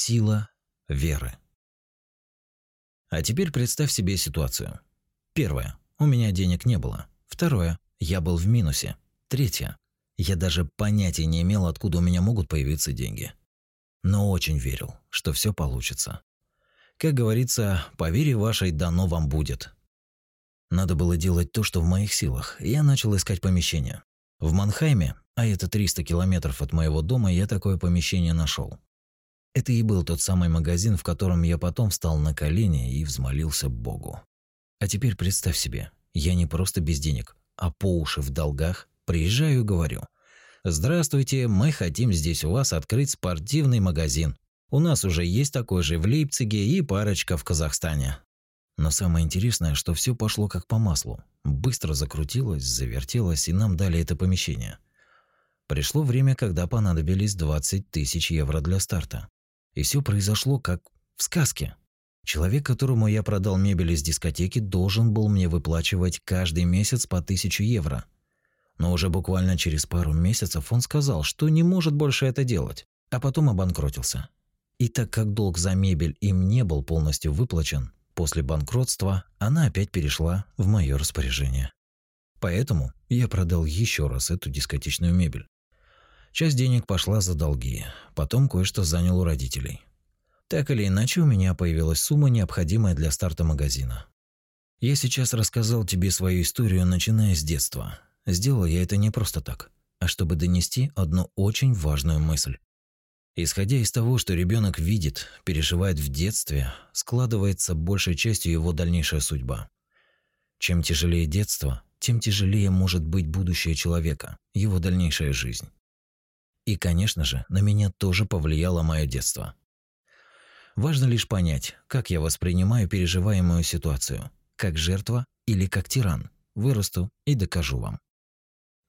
Сила веры. А теперь представь себе ситуацию. Первое. У меня денег не было. Второе. Я был в минусе. Третье. Я даже понятия не имел, откуда у меня могут появиться деньги. Но очень верил, что все получится. Как говорится, по вере вашей дано вам будет. Надо было делать то, что в моих силах. Я начал искать помещение. В Манхайме, а это 300 километров от моего дома, я такое помещение нашел. Это и был тот самый магазин, в котором я потом встал на колени и взмолился Богу. А теперь представь себе, я не просто без денег, а по уши в долгах приезжаю и говорю: "Здравствуйте, мы хотим здесь у вас открыть спортивный магазин. У нас уже есть такой же в Лейпциге и парочка в Казахстане". Но самое интересное, что все пошло как по маслу. Быстро закрутилось, завертелось, и нам дали это помещение. Пришло время, когда понадобились 20 тысяч евро для старта. И все произошло как в сказке. Человек, которому я продал мебель из дискотеки, должен был мне выплачивать каждый месяц по 1000 евро. Но уже буквально через пару месяцев он сказал, что не может больше это делать, а потом обанкротился. И так как долг за мебель им не был полностью выплачен, после банкротства она опять перешла в мое распоряжение. Поэтому я продал еще раз эту дискотечную мебель. Часть денег пошла за долги, потом кое-что занял у родителей. Так или иначе, у меня появилась сумма, необходимая для старта магазина. Я сейчас рассказал тебе свою историю, начиная с детства. Сделал я это не просто так, а чтобы донести одну очень важную мысль. Исходя из того, что ребенок видит, переживает в детстве, складывается большей частью его дальнейшая судьба. Чем тяжелее детство, тем тяжелее может быть будущее человека, его дальнейшая жизнь. И, конечно же, на меня тоже повлияло мое детство. Важно лишь понять, как я воспринимаю переживаемую ситуацию, как жертва или как тиран. Вырасту и докажу вам.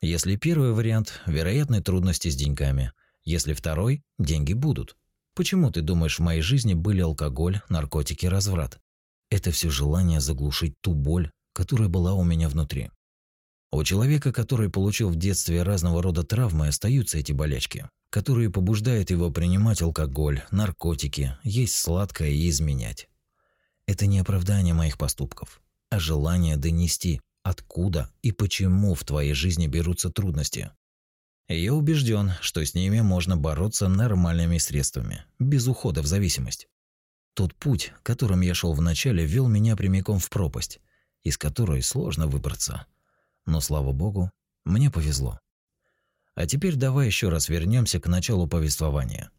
Если первый вариант – вероятные трудности с деньгами, если второй – деньги будут. Почему ты думаешь, в моей жизни были алкоголь, наркотики, разврат? Это все желание заглушить ту боль, которая была у меня внутри. У человека, который получил в детстве разного рода травмы, остаются эти болячки, которые побуждают его принимать алкоголь, наркотики, есть сладкое и изменять. Это не оправдание моих поступков, а желание донести, откуда и почему в твоей жизни берутся трудности. Я убежден, что с ними можно бороться нормальными средствами, без ухода в зависимость. Тот путь, которым я шел вначале, вел меня прямиком в пропасть, из которой сложно выбраться – но, слава богу, мне повезло. А теперь давай еще раз вернемся к началу повествования.